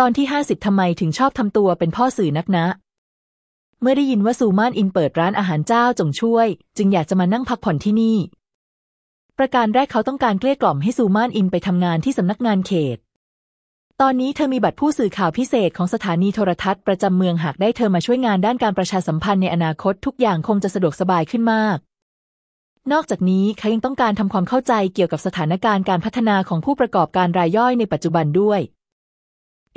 ตอนที่ห้าสิบทำไมถึงชอบทำตัวเป็นพ่อสื่อนักนะ เมื่อได้ยินว่าซูมานอินเปิดร้านอาหารเจ้าจงช่วย จึงอยากจะมานั่งพักผ่อนที่นี่ ประการแรกเขาต้องการเกลี้ยกล่อมให้ซูมานอินไปทำงานที่สำนักงานเขต ตอนนี้เธอมีบัตรผู้สื่อข่าวพิเศษของสถานีโทรทัศน์ประจำเมืองหากได้เธอมาช่วยงานด้านการประชาสัมพันธ์ในอนาคตทุกอย่างคงจะสะดวกสบายขึ้นมากนอกจากนี้เขายังต้องการทำความเข้าใจเกี่ยวกับสถานการณ์การพัฒนาของผู้ประกอบการรายย่อยในปัจจุบันด้วย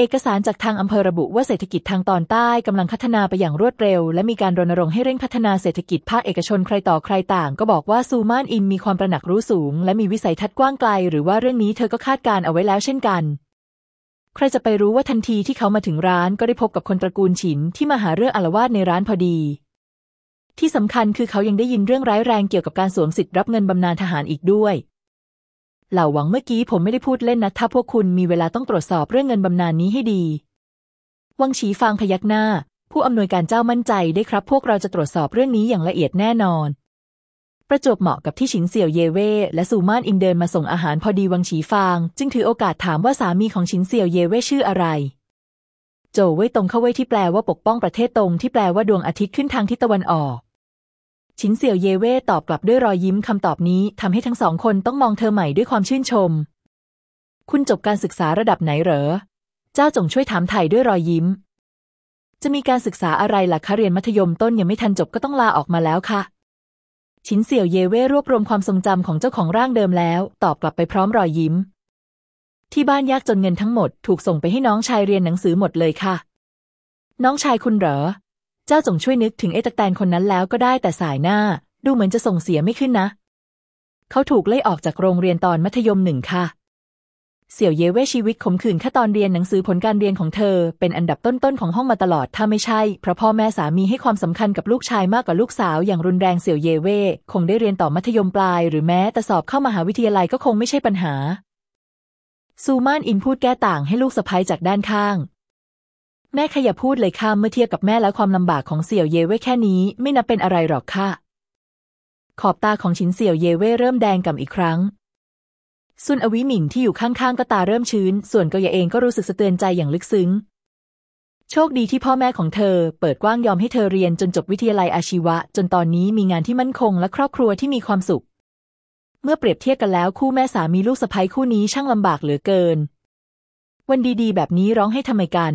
เอกสารจากทางอำเภอระบุว่าเศรษฐกิจทางตอนใต้กำลังพัฒนาไปอย่างรวดเร็ว และมีการรณรงค์ให้เร่งพัฒนาเศรษฐกิจภาคเอกชนใครต่อใครต่าง ก็บอกว่าซูมานอินมีความประหนักรู้สูง และมีวิสัยทัศน์กว้างไกล หรือว่าเรื่องนี้เธอก็คาดการเอาไว้แล้วเช่นกัน ใครจะไปรู้ว่าทันทีที่เขามาถึงร้านก็ได้พบกับคนตระกูลฉินที่มาหาเรื่องอารวาสในร้านพอดี ที่สำคัญคือเขายังได้ยินเรื่องร้ายแรงเกี่ยวกับการสวมสิทธิ์รับเงินบำนาญทหารอีกด้วย เหล่าหวังเมื่อกี้ผมไม่ได้พูดเล่นนะ ถ้าพวกคุณมีเวลาต้องตรวจสอบเรื่องเงินบำนาญนี้ให้ดี วังฉีฟางพยักหน้า ผู้อำนวยการเจ้ามั่นใจได้ครับ พวกเราจะตรวจสอบเรื่องนี้อย่างละเอียดแน่นอน ประจวบเหมาะกับที่ฉิงเสี่ยวเยเว่และซูมานอินเดินมาส่งอาหารพอดีวังฉีฟาง จึงถือโอกาสถามว่าสามีของฉินเสี่ยวเยเว่ชื่ออะไรโจวเว่ยตรงเข้าเว่ยที่แปลว่าปกป้องประเทศตรงที่แปลว่าดวงอาทิตย์ขึ้นทางทิศตะวันออก ฉินเสี่ยวเยเว่ตอบกลับด้วยรอยยิ้มคำตอบนี้ทำให้ทั้งสองคนต้องมองเธอใหม่ด้วยความชื่นชม คุณจบการศึกษาระดับไหนเหรอ เจ้าจงช่วยถามไถ่ด้วยรอยยิ้ม จะมีการศึกษาอะไรล่ะคะเรียนมัธยมต้นยังไม่ทันจบก็ต้องลาออกมาแล้วค่ะฉินเสี่ยวเยเว่รวบรวมความทรงจำของเจ้าของร่างเดิมแล้ว ตอบกลับไปพร้อมรอยยิ้ม ที่บ้านยากจนเงินทั้งหมด ถูกส่งไปให้น้องชายเรียนหนังสือหมดเลยค่ะ น้องชายคุณเหรอ เจ้าจงช่วยนึกถึงไอ้ตะแตนคนนั้นแล้วก็ได้แต่สายหน้า ดูเหมือนจะส่งเสียไม่ขึ้นนะ เขาถูกไล่ออกจากโรงเรียนตอนมัธยมหนึ่งค่ะ เสี่ยวเย่เว่ชีวิตขมขื่นแค่ตอนเรียนหนังสือผลการเรียนของเธอ เป็นอันดับต้นๆของห้องมาตลอดถ้าไม่ใช่ เพราะพ่อแม่สามีให้ความสำคัญกับลูกชายมากกว่าลูกสาวอย่างรุนแรงเสี่ยวเย่เว่คงได้เรียนต่อมัธยมปลาย หรือแม้แต่สอบเข้ามหาวิทยาลัยก็คงไม่ใช่ปัญหาซูมานอินพูดแก้ต่างให้ลูกสะใภ้จากด้านข้าง แม่ขยับพูดเลยค่ะเมื่อเทียบกับแม่และความลำบากของเสี่ยวเย่เว่แค่นี้ไม่นับเป็นอะไรหรอกค่ะ ขอบตาของฉินเสี่ยวเย่เว่เริ่มแดงก่ำอีกครั้งซุนอวิหมิงที่อยู่ข้างๆก็ตาเริ่มชื้น ส่วนเกยเองก็รู้สึกสะเตือนใจอย่างลึกซึ้ง โชคดีที่พ่อแม่ของเธอ เปิดกว้างยอมให้เธอเรียนจนจบวิทยาลัยอาชีวะ จนตอนนี้มีงานที่มั่นคงและครอบครัวที่มีความสุข เมื่อเปรียบเทียบกันแล้วคู่แม่สามีลูกสะใภ้คู่นี้ช่างลำบากเหลือเกิน วันดีๆ แบบนี้ร้องให้ทำไมกัน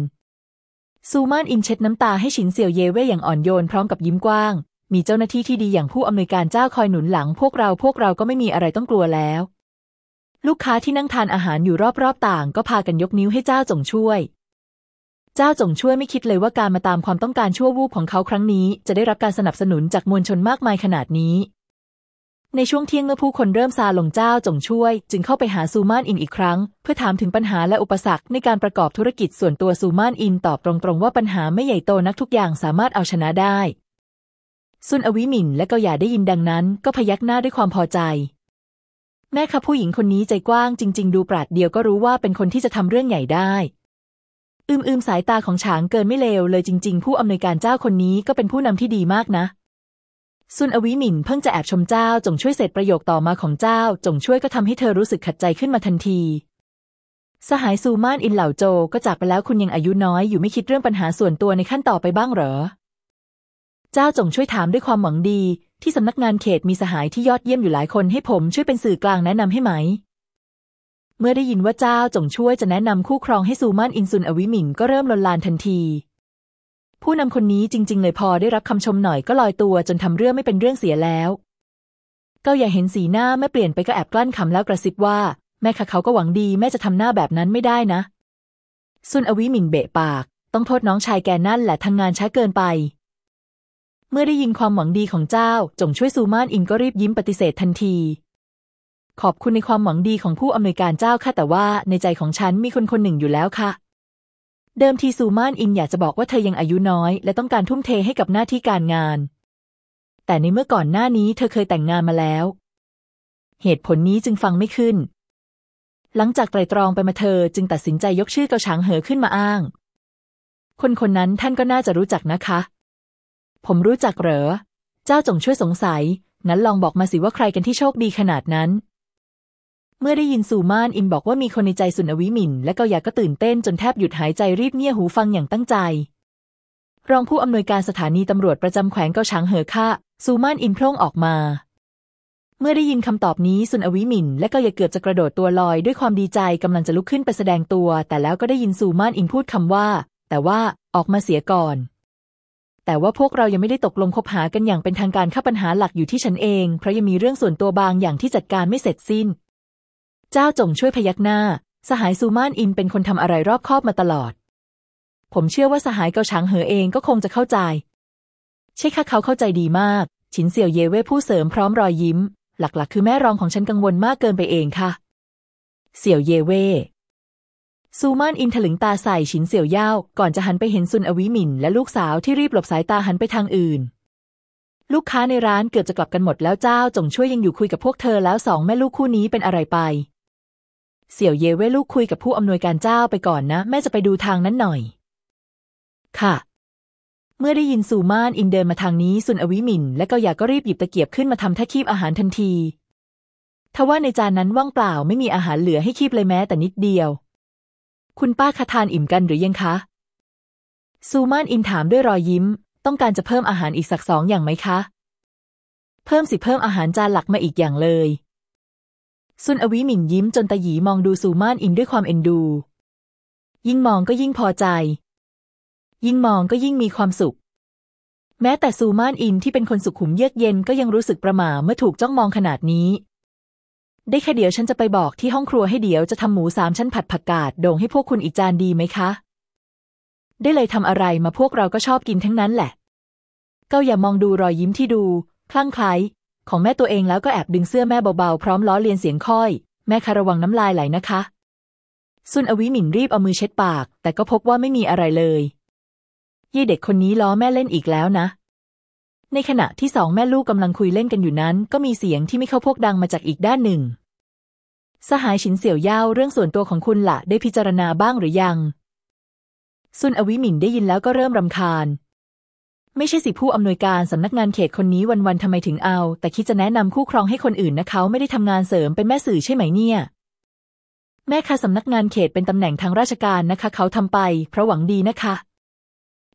ซูมานอินเช็ดน้ำตาให้ฉินเสี่ยวเย่เว่อย่างอ่อนโยนพร้อมกับยิ้มกว้าง มีเจ้าหน้าที่ที่ดีอย่างผู้อำนวยการเจ้าคอยหนุนหลัง พวกเราพวกเราก็ไม่มีอะไรต้องกลัวแล้ว ลูกค้าที่นั่งทานอาหารอยู่รอบๆต่าง ก็พากันยกนิ้วให้เจ้าจงช่วย เจ้าจงช่วยไม่คิดเลยว่าการมาตามความต้องการชั่ววูบของเขาครั้งนี้ จะได้รับการสนับสนุนจากมวลชนมากมายขนาดนี้ ในช่วงเที่ยงเมื่อผู้คนเริ่มซาลงเจ้าจงช่วย จึงเข้าไปหาซูมานอินอีกครั้ง เพื่อถามถึงปัญหาและอุปสรรคในการประกอบธุรกิจส่วนตัวซูมานอินตอบตรงๆว่าปัญหาไม่ใหญ่โตนักทุกอย่างสามารถเอาชนะได้ซุนอวิหมินและก็อย่าได้ยินดังนั้นก็พยักหน้าด้วยความพอใจ แม่คะผู้หญิงคนนี้ใจกว้างจริง ๆ ดูปราดเดียวก็รู้ว่าเป็นคนที่จะทำเรื่องใหญ่ได้ อืมอืมสายตาของฉางเกินไม่เลวเลยจริง ๆ ผู้อำนวยการเจ้าคนนี้ก็เป็นผู้นำที่ดีมากนะ ซุนอวิหมินเพิ่งจะแอบชมเจ้าจงช่วยเสร็จประโยคต่อมาของเจ้าจงช่วยก็ทำให้เธอรู้สึกขัดใจขึ้นมาทันที สหายซูมานอินเหล่าโจก็จากไปแล้วคุณยังอายุน้อยอยู่ไม่คิดเรื่องปัญหาส่วนตัวในขั้นต่อไปบ้างเหรอ เจ้าจงช่วยถามด้วยความหวังดี ที่สำนักงานเขตมีสหายที่ยอดเยี่ยมอยู่หลายคนให้ผมช่วยเป็นสื่อกลางแนะนำให้ไหม เมื่อได้ยินว่าเจ้าจงช่วยจะแนะนำคู่ครองให้ซูมานอินซุนอวิหมิงก็เริ่มลนลานทันที ผู้นำคนนี้จริง ๆ เลยพอได้รับคำชมหน่อยก็ลอยตัวจนทำเรื่องไม่เป็นเรื่องเสียแล้วก็อย่าเห็นสีหน้าแม่เปลี่ยนไปก็แอบกลั้นขำแล้วกระซิบว่า แม่ค่ะเขาก็หวังดีแม่จะทำหน้าแบบนั้นไม่ได้นะ ซุนอวิหมิงเบะปาก ต้องโทษน้องชายแกนั่นแหละทำงานช้าเกินไป เมื่อได้ยินความหวังดีของเจ้า จงช่วยซูมานอินก็รีบยิ้มปฏิเสธทันที ขอบคุณในความหวังดีของผู้อำนวยการเจ้าค่ะแต่ว่าในใจของฉันมีคนคนหนึ่งอยู่แล้วค่ะ เดิมทีซูมานอินอยากจะบอกว่าเธอยังอายุน้อย และต้องการทุ่มเทให้กับหน้าที่การงาน แต่ในเมื่อก่อนหน้านี้เธอเคยแต่งงานมาแล้ว เหตุผลนี้จึงฟังไม่ขึ้น หลังจากไตรตรองไปมาเธอจึงตัดสินใจยกชื่อเกาฉางเหอขึ้นมาอ้าง คนคนนั้นท่านก็น่าจะรู้จักนะคะ ผมรู้จักเหรอ เจ้าจงช่วยสงสัย งั้นลองบอกมาสิว่าใครกันที่โชคดีขนาดนั้น เมื่อได้ยินซูมานอินบอกว่ามีคนในใจสุนอวิมิน และเกาอยากก็ตื่นเต้นจนแทบหยุดหายใจรีบเงี่ยหูฟังอย่างตั้งใจ รองผู้อำนวยการสถานีตำรวจประจำแขวงเกาช้างเหอค่ะซูมานอินโพร่งออกมา เมื่อได้ยินคำตอบนี้สุนอวิมิน และเกาอยากเกือบจะกระโดดตัวลอยด้วยความดีใจกำลังจะลุกขึ้นไปแสดงตัว แต่แล้วก็ได้ยินซูมานอินพูดคำว่า แต่ว่าออกมาเสียก่อนแต่ว่าพวกเรายังไม่ได้ตกลงคบหากันอย่างเป็นทางการค่ะปัญหาหลักอยู่ที่ฉันเอง เพราะยังมีเรื่องส่วนตัวบางอย่างที่จัดการไม่เสร็จสิ้น เจ้าจงช่วยพยักหน้า สหายซูมานอินเป็นคนทำอะไรรอบคอบมาตลอด ผมเชื่อว่าสหายเกาช้างเหอเองก็คงจะเข้าใจ ใช่ค่ะเขาเข้าใจดีมาก ฉินเสี่ยวเย่เว่ผู้เสริมพร้อมรอยยิ้ม หลักๆ คือแม่รองของฉันกังวลมากเกินไปเองค่ะ เสี่ยวเย่เว่ซูมานอินถลึงตาใส่ฉินเสี่ยวย่าก่อนจะหันไปเห็นซุนอวิมินและลูกสาวที่รีบหลบสายตาหันไปทางอื่น ลูกค้าในร้านเกือบจะกลับกันหมดแล้วเจ้าจงช่วยยังอยู่คุยกับพวกเธอแล้วสองแม่ลูกคู่นี้เป็นอะไรไป เสี่ยวเย่เว่ลูกคุยกับผู้อำนวยการเจ้าไปก่อนนะ แม่จะไปดูทางนั้นหน่อย ค่ะ เมื่อได้ยินซูมานอินเดินมาทางนี้ซุนอวิมิน และเกาหยาก็รีบหยิบตะเกียบขึ้นมาทำท่าคีบอาหารทันทีทว่าในจานนั้นว่างเปล่าไม่มีอาหารเหลือให้คีบเลยแม้แต่นิดเดียว คุณป้าคาทานอิ่มกันหรือยังคะ ซูมานอินถามด้วยรอยยิ้ม ต้องการจะเพิ่มอาหารอีกสักสองอย่างไหมคะ เพิ่มสิเพิ่มอาหารจานหลักมาอีกอย่างเลย ซุนอวิหมินยิ้มจนตาหยีมองดูซูม่านอินด้วยความเอ็นดู ยิ่งมองก็ยิ่งพอใจ ยิ่งมองก็ยิ่งมีความสุข แม้แต่ซูม่านอินที่เป็นคนสุขุมเยือกเย็นก็ยังรู้สึกประหม่าเมื่อถูกจ้องมองขนาดนี้ ได้แค่เดี๋ยวฉันจะไปบอกที่ห้องครัวให้เดี๋ยวจะทำหมูสามชั้นผัดผักกาดโด่งให้พวกคุณอีกจานดีไหมคะ ได้เลยทำอะไรมาพวกเราก็ชอบกินทั้งนั้นแหละ เก้าอย่ามองดูรอยยิ้มที่ดูคลั่งไคล้ ของแม่ตัวเองแล้วก็แอบดึงเสื้อแม่เบาๆ พร้อมล้อเลียนเสียงค่อย แม่คะระวังน้ำลายไหลนะคะ ซุนอวิหมินรีบเอามือเช็ดปาก แต่ก็พบว่าไม่มีอะไรเลยยี่เด็กคนนี้ล้อแม่เล่นอีกแล้วนะ ในขณะที่สองแม่ลูกกำลังคุยเล่นกันอยู่นั้น ก็มีเสียงที่ไม่เข้าพวกดังมาจากอีกด้านหนึ่ง สหายฉินเสี่ยวเย่าเรื่องส่วนตัวของคุณละ่ะได้พิจารณาบ้างหรือยัง ซุนอวิหมินได้ยินแล้วก็เริ่มรำคาญ ไม่ใช่สิผู้อำนวยการสำนักงานเขตคนนี้วันๆทำไมถึงเอา แต่คิดจะแนะนำคู่ครองให้คนอื่นนะเขาไม่ได้ทำงานเสริมเป็นแม่สื่อใช่ไหมเนี่ยแม่ค่ะสำนักงานเขตเป็นตำแหน่งทางราชการนะคะ เขาทำไป เพราะหวังดีนะคะ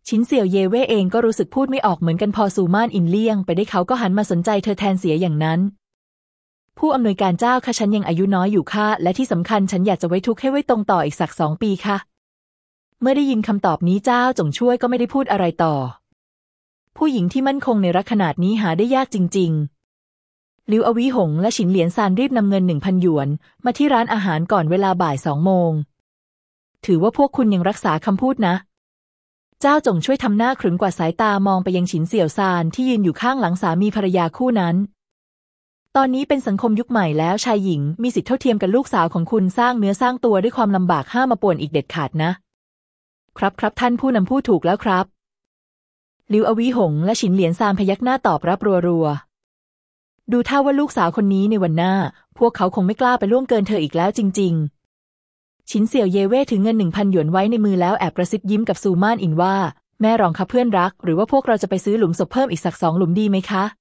ชินเสี่ยวเย่เว่เองก็รู้สึกพูดไม่ออกเหมือนกันพอซูมานอินเลี่ยง ไปได้เขาก็หันมาสนใจเธอแทนเสียอย่างนั้น ผู้อำนวยการเจ้าค่ะฉันยังอายุน้อยอยู่ค่ะ และที่สำคัญฉันอยากจะไว้ทุกข์ให้ไว้ตรงต่ออีกสักสองปีค่ะ เมื่อได้ยินคำตอบนี้เจ้าจงช่วยก็ไม่ได้พูดอะไรต่อ ผู้หญิงที่มั่นคงในรักขนาดนี้หาได้ยากจริง ๆ ลิวอวีหงและฉินเหลียนซานรีบนำเงินหนึ่งพันหยวน มาที่ร้านอาหารก่อนเวลาบ่ายสองโมง ถือว่าพวกคุณยังรักษาคำพูดนะ เจ้าจงช่วยทำหน้าขรึมกว่าสายตามองไปยังฉินเสี่ยวซานที่ยืนอยู่ข้างหลังสามีภรรยาคู่นั้นตอนนี้เป็นสังคมยุคใหม่แล้วชายหญิงมีสิทธิเท่าเทียมกับลูกสาวของคุณสร้างเนื้อสร้างตัวด้วยความลำบากห้ามมาป่วนอีกเด็ดขาดนะ ครับครับท่านผู้นำพูดถูกแล้วครับ ลิวอวีหง และฉินเหลียนซานพยักหน้าตอบรับรัวๆ ดูท่าว่าลูกสาวคนนี้ในวันหน้า พวกเขาคงไม่กล้าไปล่วงเกินเธออีกแล้วจริง ๆ ฉินเสี่ยวเย่เว่ถือเงินหนึ่งพันหยวนไว้ในมือแล้วแอบกระซิบยิ้มกับซูมานอินว่า แม่รองคะเพื่อนรัก หรือว่าพวกเราจะไปซื้อหลุมศพเพิ่มอีกสักสองหลุมดีไหมคะ